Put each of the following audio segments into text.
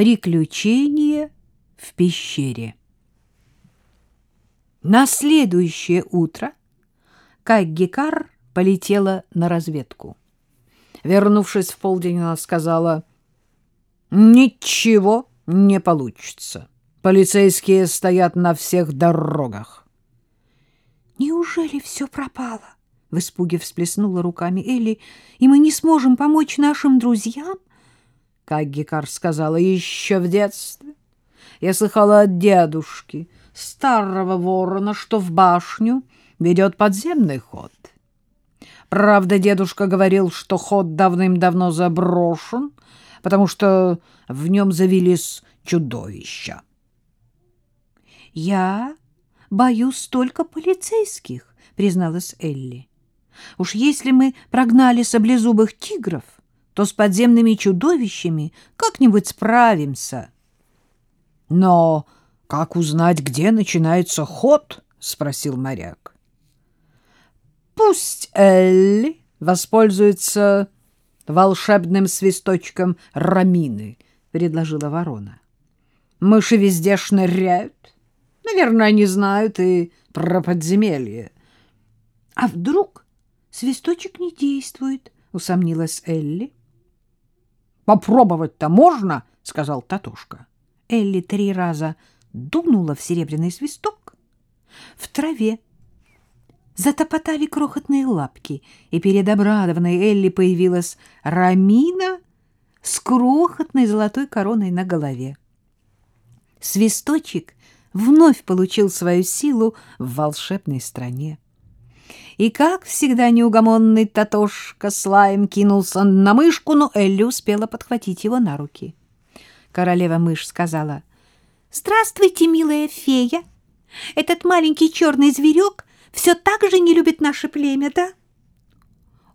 Приключение в пещере. На следующее утро Каггикар полетела на разведку. Вернувшись в полдень, она сказала, «Ничего не получится. Полицейские стоят на всех дорогах». «Неужели все пропало?» — в испуге всплеснула руками Элли. «И мы не сможем помочь нашим друзьям?» Как Гекар сказала еще в детстве. Я слыхала от дедушки, старого ворона, что в башню ведет подземный ход. Правда, дедушка говорил, что ход давным-давно заброшен, потому что в нем завелись чудовища. — Я боюсь только полицейских, — призналась Элли. — Уж если мы прогнали саблезубых тигров, то с подземными чудовищами как-нибудь справимся. — Но как узнать, где начинается ход? — спросил моряк. — Пусть Элли воспользуется волшебным свисточком Рамины, — предложила ворона. — Мыши везде шныряют. Наверное, они знают и про подземелье. — А вдруг свисточек не действует? — усомнилась Элли. — Попробовать-то можно, — сказал Татушка. Элли три раза дунула в серебряный свисток. В траве затопотали крохотные лапки, и перед обрадованной Элли появилась Рамина с крохотной золотой короной на голове. Свисточек вновь получил свою силу в волшебной стране. И, как всегда, неугомонный Татошка Слайм кинулся на мышку, но Элли успела подхватить его на руки. Королева-мышь сказала, «Здравствуйте, милая фея! Этот маленький черный зверек все так же не любит наше племя, да?»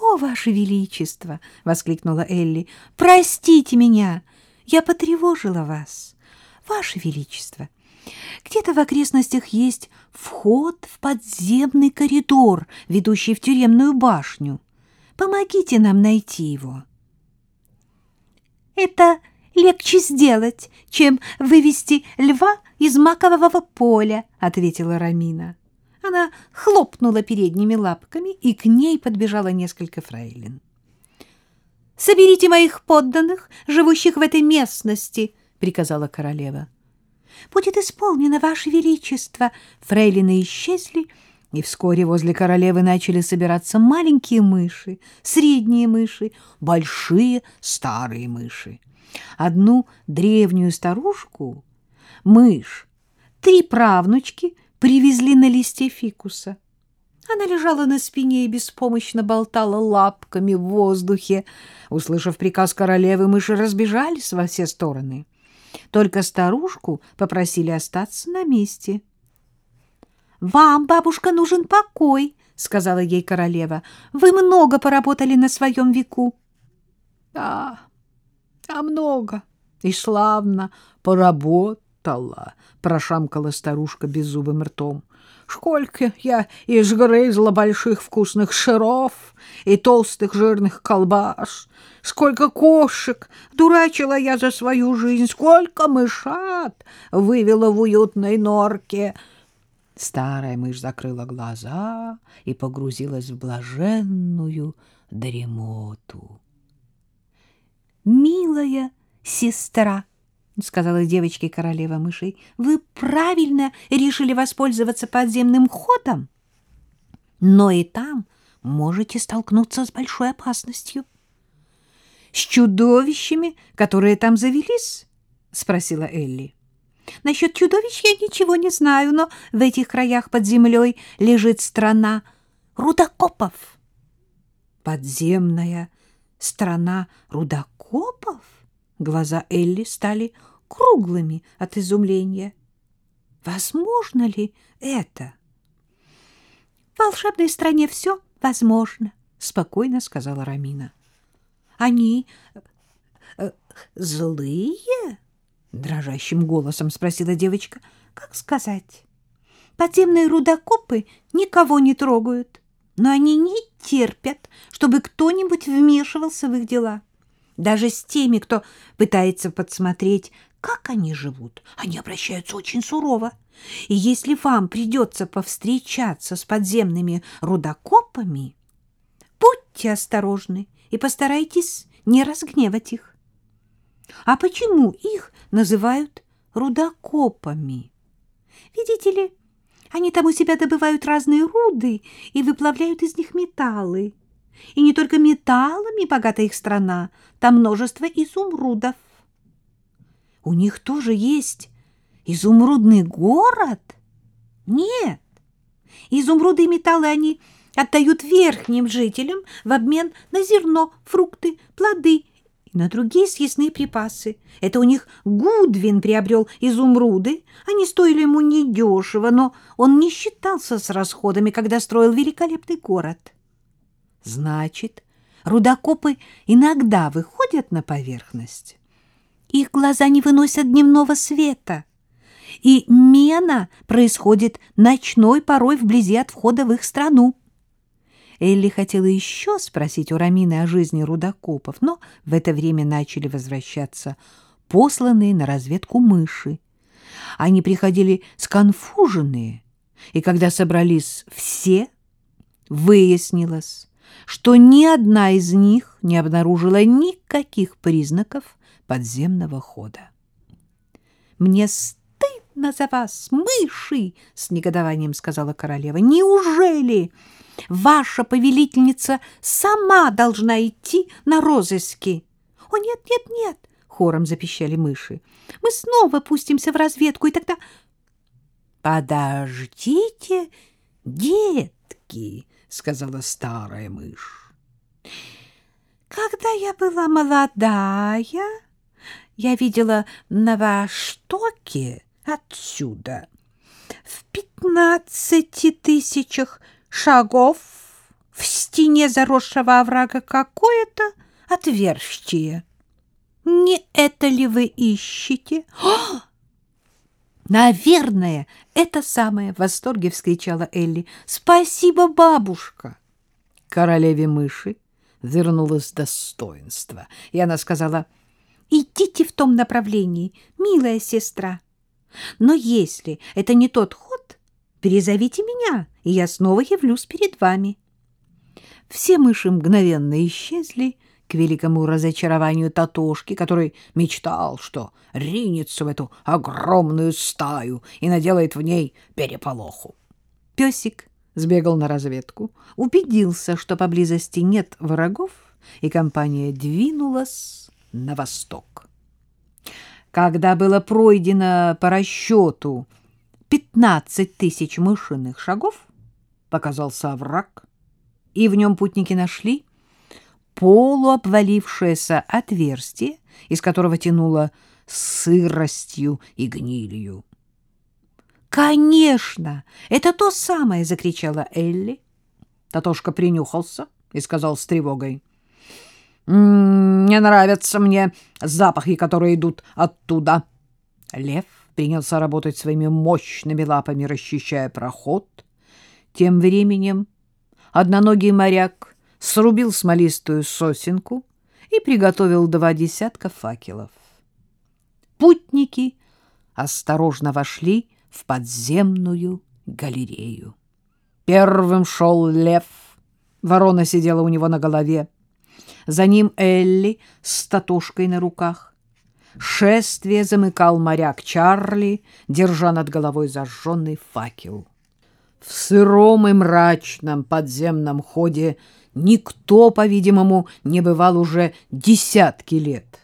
«О, ваше величество!» — воскликнула Элли. «Простите меня! Я потревожила вас! Ваше величество, где-то в окрестностях есть вход в подземный коридор, ведущий в тюремную башню. Помогите нам найти его. Это легче сделать, чем вывести льва из макового поля, ответила Рамина. Она хлопнула передними лапками, и к ней подбежало несколько фрейлин. «Соберите моих подданных, живущих в этой местности», — приказала королева. Будет исполнено, Ваше Величество!» Фрейлины исчезли, и вскоре возле королевы начали собираться маленькие мыши, средние мыши, большие старые мыши. Одну древнюю старушку, мышь, три правнучки привезли на листе фикуса. Она лежала на спине и беспомощно болтала лапками в воздухе. Услышав приказ королевы, мыши разбежались во все стороны. Только старушку попросили остаться на месте. — Вам, бабушка, нужен покой, — сказала ей королева. — Вы много поработали на своем веку. — Да, а много и славно поработала, — прошамкала старушка беззубым ртом. Сколько я изгрызла больших вкусных шаров и толстых жирных колбас, сколько кошек дурачила я за свою жизнь, сколько мышат вывела в уютной норке. Старая мышь закрыла глаза и погрузилась в блаженную дремоту. «Милая сестра!» — сказала девочке королева мышей, — вы правильно решили воспользоваться подземным ходом, но и там можете столкнуться с большой опасностью. — С чудовищами, которые там завелись? — спросила Элли. — Насчет чудовищ я ничего не знаю, но в этих краях под землей лежит страна рудокопов. — Подземная страна рудокопов? — Глаза Элли стали круглыми от изумления. Возможно ли это? В волшебной стране все возможно, спокойно сказала Рамина. Они э, злые? дрожащим голосом спросила девочка. Как сказать? Подземные рудокопы никого не трогают, но они не терпят, чтобы кто-нибудь вмешивался в их дела. Даже с теми, кто пытается подсмотреть, как они живут, они обращаются очень сурово. И если вам придется повстречаться с подземными рудокопами, будьте осторожны и постарайтесь не разгневать их. А почему их называют рудокопами? Видите ли, они там у себя добывают разные руды и выплавляют из них металлы. И не только металлами богата их страна, там множество изумрудов. У них тоже есть изумрудный город? Нет. Изумруды и металлы они отдают верхним жителям в обмен на зерно, фрукты, плоды и на другие съестные припасы. Это у них Гудвин приобрел изумруды. Они стоили ему недешево, но он не считался с расходами, когда строил великолепный город. Значит, рудокопы иногда выходят на поверхность. Их глаза не выносят дневного света, и мена происходит ночной порой вблизи от входа в их страну. Элли хотела еще спросить у Рамины о жизни рудокопов, но в это время начали возвращаться посланные на разведку мыши. Они приходили сконфуженные, и когда собрались все, выяснилось, что ни одна из них не обнаружила никаких признаков подземного хода. «Мне стыдно за вас, мыши!» — с негодованием сказала королева. «Неужели ваша повелительница сама должна идти на розыски?» «О, нет, нет, нет!» — хором запищали мыши. «Мы снова пустимся в разведку, и тогда...» «Подождите, детки!» — сказала старая мышь. «Когда я была молодая, я видела на Востоке отсюда в пятнадцати тысячах шагов в стене заросшего оврага какое-то отверстие. Не это ли вы ищете? О! Наверное, это самое в восторге вскричала Элли. Спасибо, бабушка. Королеве мыши вернулось достоинство, и она сказала: "Идите в том направлении, милая сестра. Но если это не тот ход, перезовите меня, и я снова явлюсь перед вами". Все мыши мгновенно исчезли, к великому разочарованию Татошки, который мечтал, что ринется в эту огромную стаю и наделает в ней переполоху. Песик сбегал на разведку, убедился, что поблизости нет врагов, и компания двинулась на восток. Когда было пройдено по расчету пятнадцать тысяч мышиных шагов, показался овраг, и в нем путники нашли полуобвалившееся отверстие, из которого тянуло сыростью и гнилью. «Конечно! Это то самое!» — закричала Элли. Татошка принюхался и сказал с тревогой. «Не нравятся мне запахи, которые идут оттуда». Лев принялся работать своими мощными лапами, расчищая проход. Тем временем одноногий моряк срубил смолистую сосенку и приготовил два десятка факелов. Путники осторожно вошли в подземную галерею. Первым шел лев. Ворона сидела у него на голове. За ним Элли с татушкой на руках. Шествие замыкал моряк Чарли, держа над головой зажженный факел. В сыром и мрачном подземном ходе никто, по-видимому, не бывал уже десятки лет.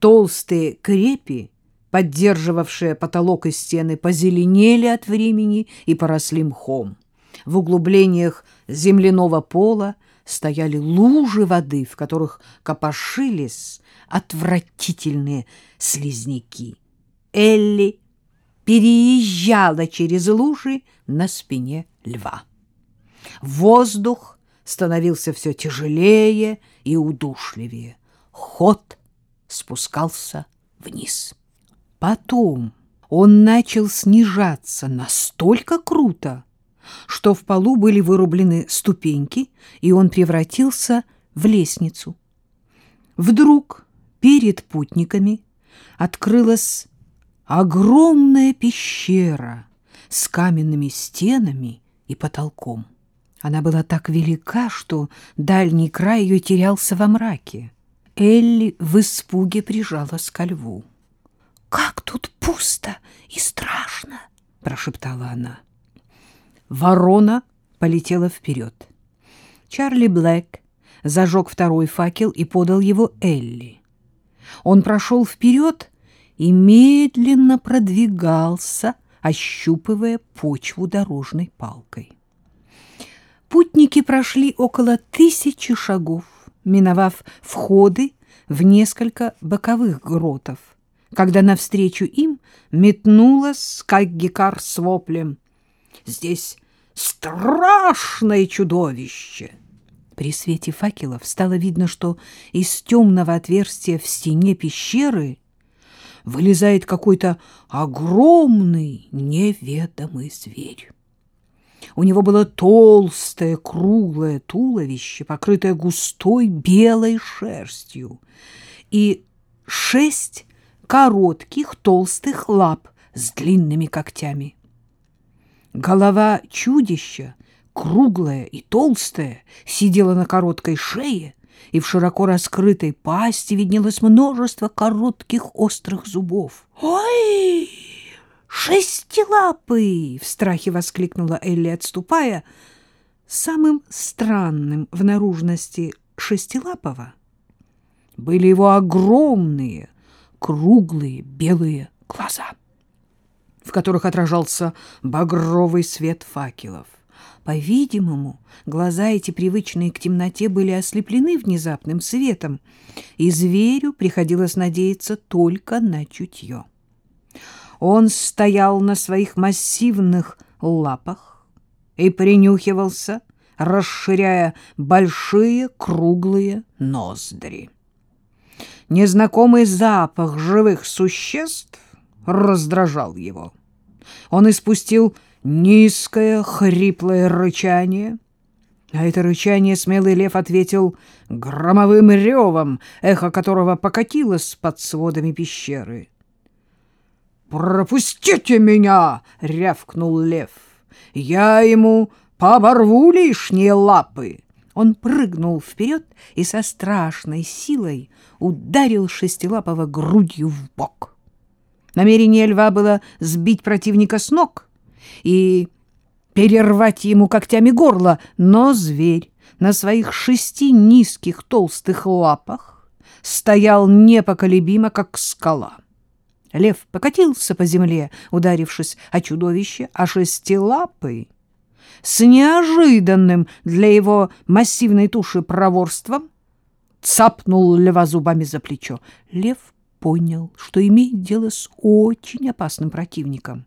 Толстые крепи, поддерживавшие потолок и стены, позеленели от времени и поросли мхом. В углублениях земляного пола стояли лужи воды, в которых копошились отвратительные слизняки. Элли переезжала через лужи на спине льва. Воздух становился все тяжелее и удушливее. Ход спускался вниз. Потом он начал снижаться настолько круто, что в полу были вырублены ступеньки, и он превратился в лестницу. Вдруг перед путниками открылась огромная пещера с каменными стенами и потолком. Она была так велика, что дальний край ее терялся во мраке. Элли в испуге прижалась ко льву. — Как тут пусто и страшно! — прошептала она. Ворона полетела вперед. Чарли Блэк зажег второй факел и подал его Элли. Он прошел вперед и медленно продвигался, ощупывая почву дорожной палкой. Путники прошли около тысячи шагов, миновав входы в несколько боковых гротов, когда навстречу им метнулась Каггикар с воплем. «Здесь страшное чудовище!» При свете факелов стало видно, что из темного отверстия в стене пещеры вылезает какой-то огромный неведомый зверь. У него было толстое круглое туловище, покрытое густой белой шерстью, и шесть коротких толстых лап с длинными когтями. Голова чудища, круглая и толстая, сидела на короткой шее, и в широко раскрытой пасти виднелось множество коротких острых зубов. «Ой!» «Шестилапый!» — в страхе воскликнула Элли, отступая. Самым странным в наружности Шестилапого были его огромные, круглые белые глаза, в которых отражался багровый свет факелов. По-видимому, глаза эти, привычные к темноте, были ослеплены внезапным светом, и зверю приходилось надеяться только на чутье. Он стоял на своих массивных лапах и принюхивался, расширяя большие круглые ноздри. Незнакомый запах живых существ раздражал его. Он испустил низкое хриплое рычание, а это рычание смелый лев ответил громовым ревом, эхо которого покатилось под сводами пещеры. «Пропустите меня!» — рявкнул лев. «Я ему поборву лишние лапы!» Он прыгнул вперед и со страшной силой ударил шестилапого грудью в бок. Намерение льва было сбить противника с ног и перервать ему когтями горло, но зверь на своих шести низких толстых лапах стоял непоколебимо, как скала. Лев покатился по земле, ударившись о чудовище, а шестилапый с неожиданным для его массивной туши проворством цапнул льва зубами за плечо. Лев понял, что имеет дело с очень опасным противником,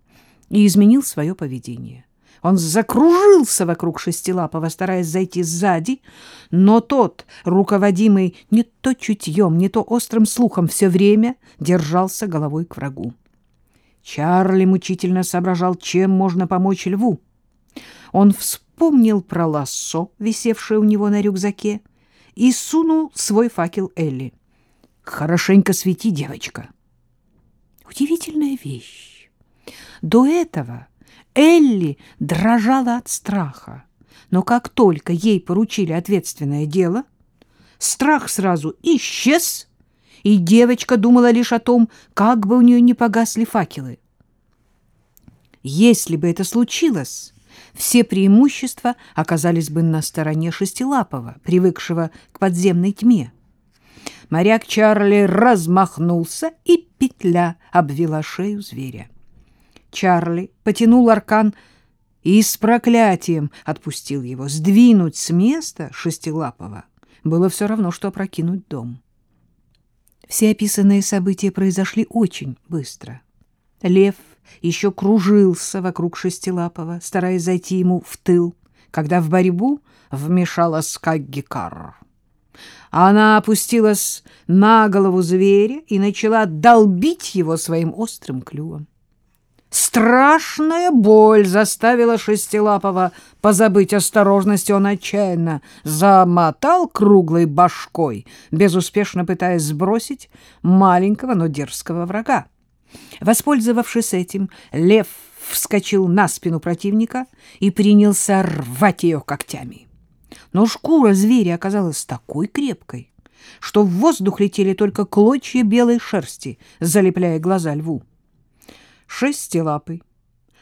и изменил свое поведение. Он закружился вокруг шестилапого, стараясь зайти сзади, но тот, руководимый не то чутьем, не то острым слухом, все время держался головой к врагу. Чарли мучительно соображал, чем можно помочь льву. Он вспомнил про лассо, висевшее у него на рюкзаке, и сунул свой факел Элли. «Хорошенько свети, девочка». Удивительная вещь. До этого Элли дрожала от страха, но как только ей поручили ответственное дело, страх сразу исчез, и девочка думала лишь о том, как бы у нее не погасли факелы. Если бы это случилось, все преимущества оказались бы на стороне Шестилапова, привыкшего к подземной тьме. Моряк Чарли размахнулся, и петля обвела шею зверя. Чарли потянул аркан и с проклятием отпустил его. Сдвинуть с места Шестилапова было все равно, что опрокинуть дом. Все описанные события произошли очень быстро. Лев еще кружился вокруг Шестилапова, стараясь зайти ему в тыл, когда в борьбу вмешалась Каггикар. Она опустилась на голову зверя и начала долбить его своим острым клювом. Страшная боль заставила Шестилапова позабыть осторожность. Он отчаянно замотал круглой башкой, безуспешно пытаясь сбросить маленького, но дерзкого врага. Воспользовавшись этим, лев вскочил на спину противника и принялся рвать ее когтями. Но шкура зверя оказалась такой крепкой, что в воздух летели только клочья белой шерсти, залепляя глаза льву шестилапый,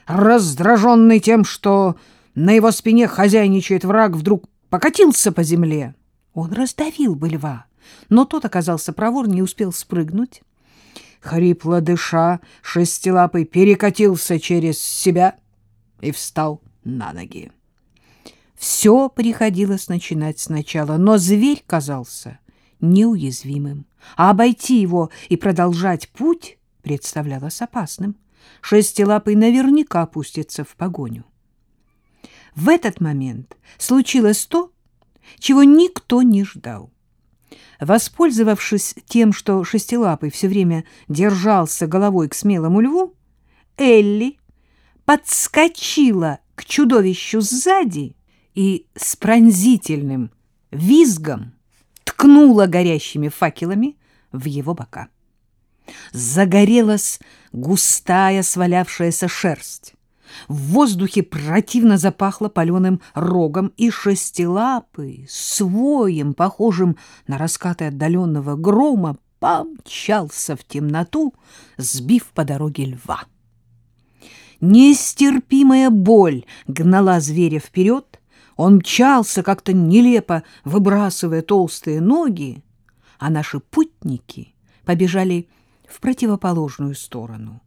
раздраженный тем, что на его спине хозяйничает враг, вдруг покатился по земле. Он раздавил бы льва, но тот оказался проворнее и успел спрыгнуть. Хрипло дыша, шестилапый перекатился через себя и встал на ноги. Все приходилось начинать сначала, но зверь казался неуязвимым, а обойти его и продолжать путь представлялось опасным. Шестилапый наверняка пустится в погоню. В этот момент случилось то, чего никто не ждал. Воспользовавшись тем, что Шестилапый все время держался головой к смелому льву, Элли подскочила к чудовищу сзади и с пронзительным визгом ткнула горящими факелами в его бока загорелась густая свалявшаяся шерсть. В воздухе противно запахло паленым рогом, и шестилапый, своим, похожим на раскаты отдаленного грома, помчался в темноту, сбив по дороге льва. Нестерпимая боль гнала зверя вперед, он мчался как-то нелепо, выбрасывая толстые ноги, а наши путники побежали в противоположную сторону.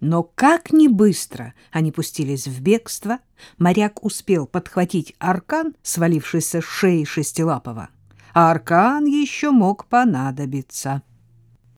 Но как ни быстро они пустились в бегство, моряк успел подхватить аркан, свалившийся с шеи Шестилапова, а аркан еще мог понадобиться.